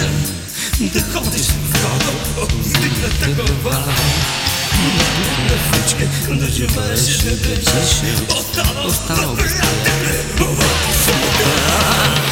się Dochody szybko Zwykle tego wala Nagle wycie Doziewa się Będzie się Ostało Ostało Ostało Ostało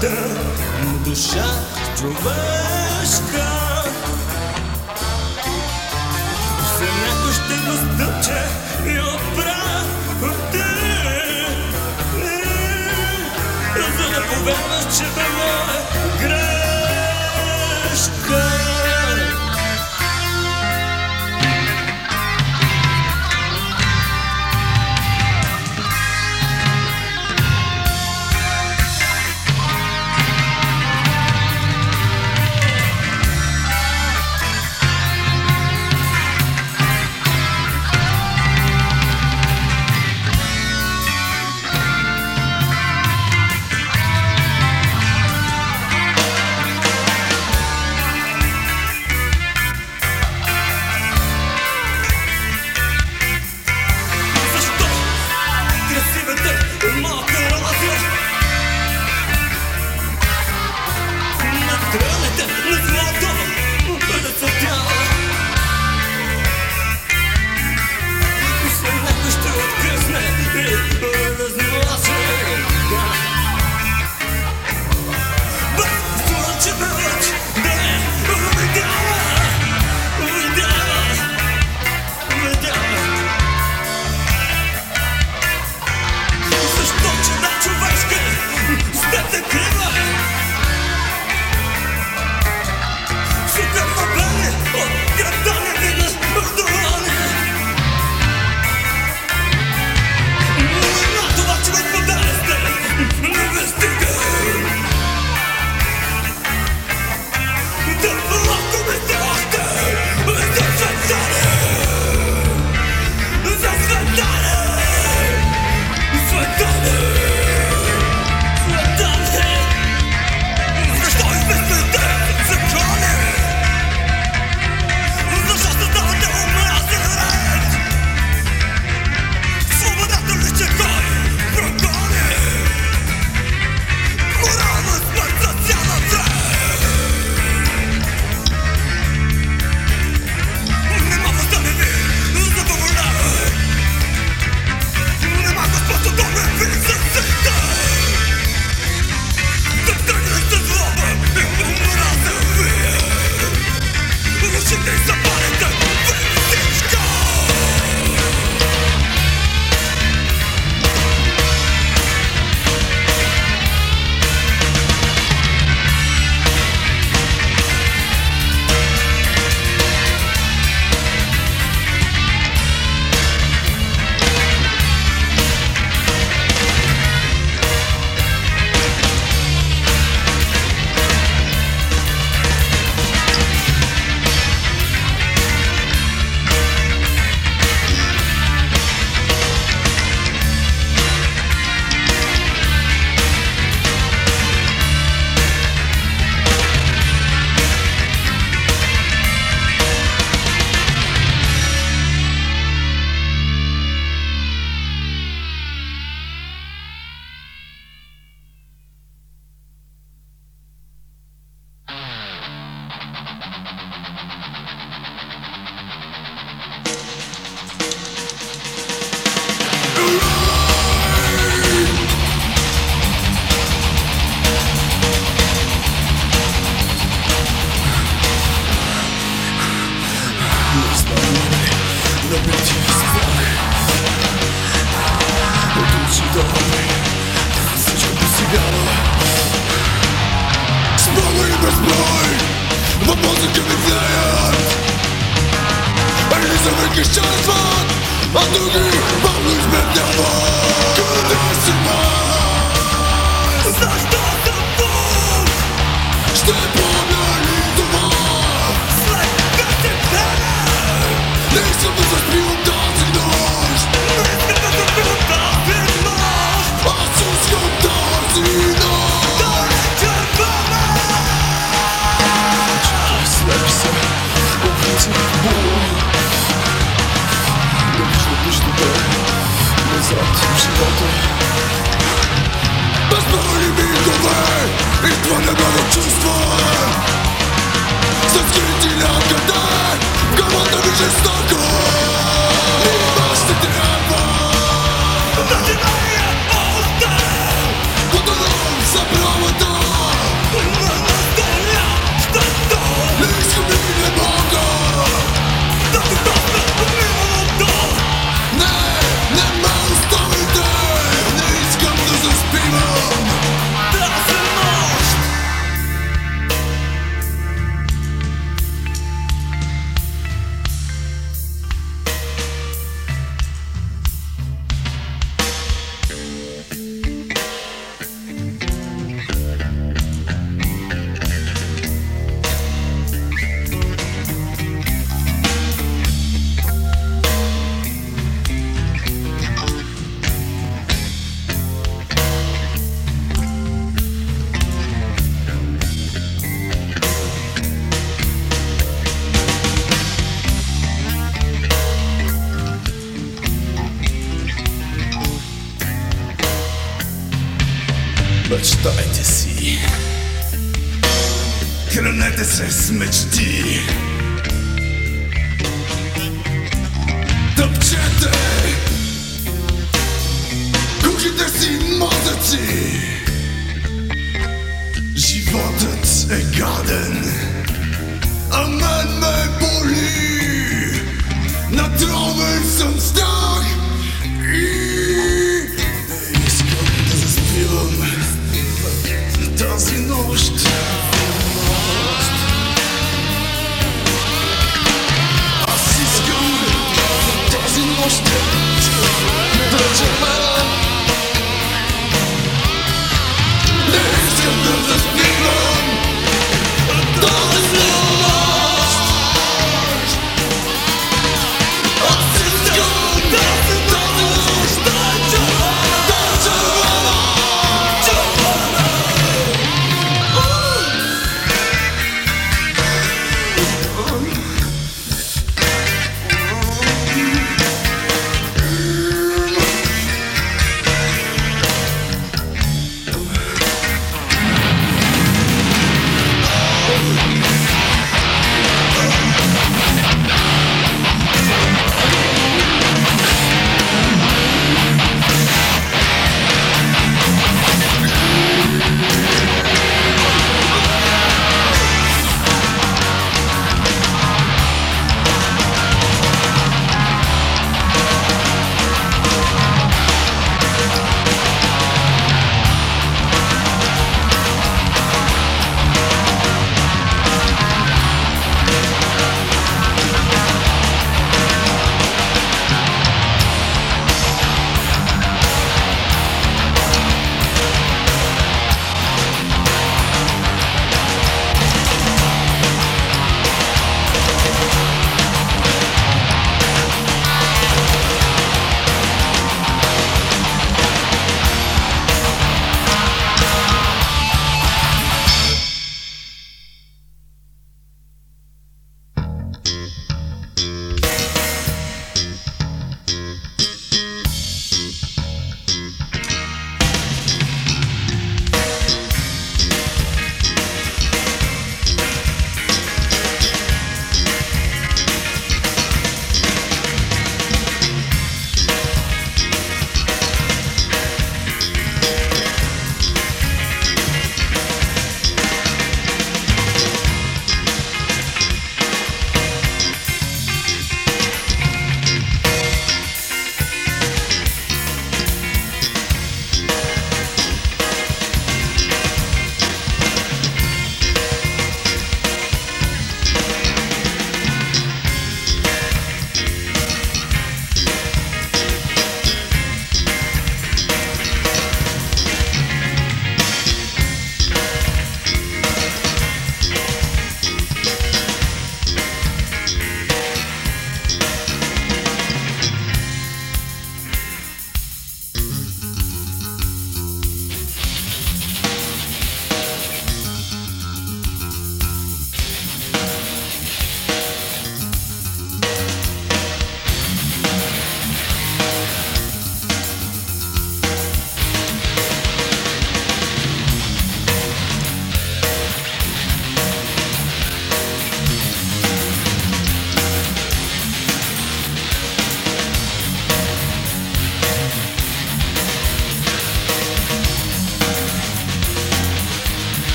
красота, душа човешка. За някой ще го стъпче и те, е, За да повярваш, че бе моя грешка. Мечтайтеся Клянетеся мечті Топчете Кухите си мозъци Животът е гаден А мен ме боли Натровен съм страх и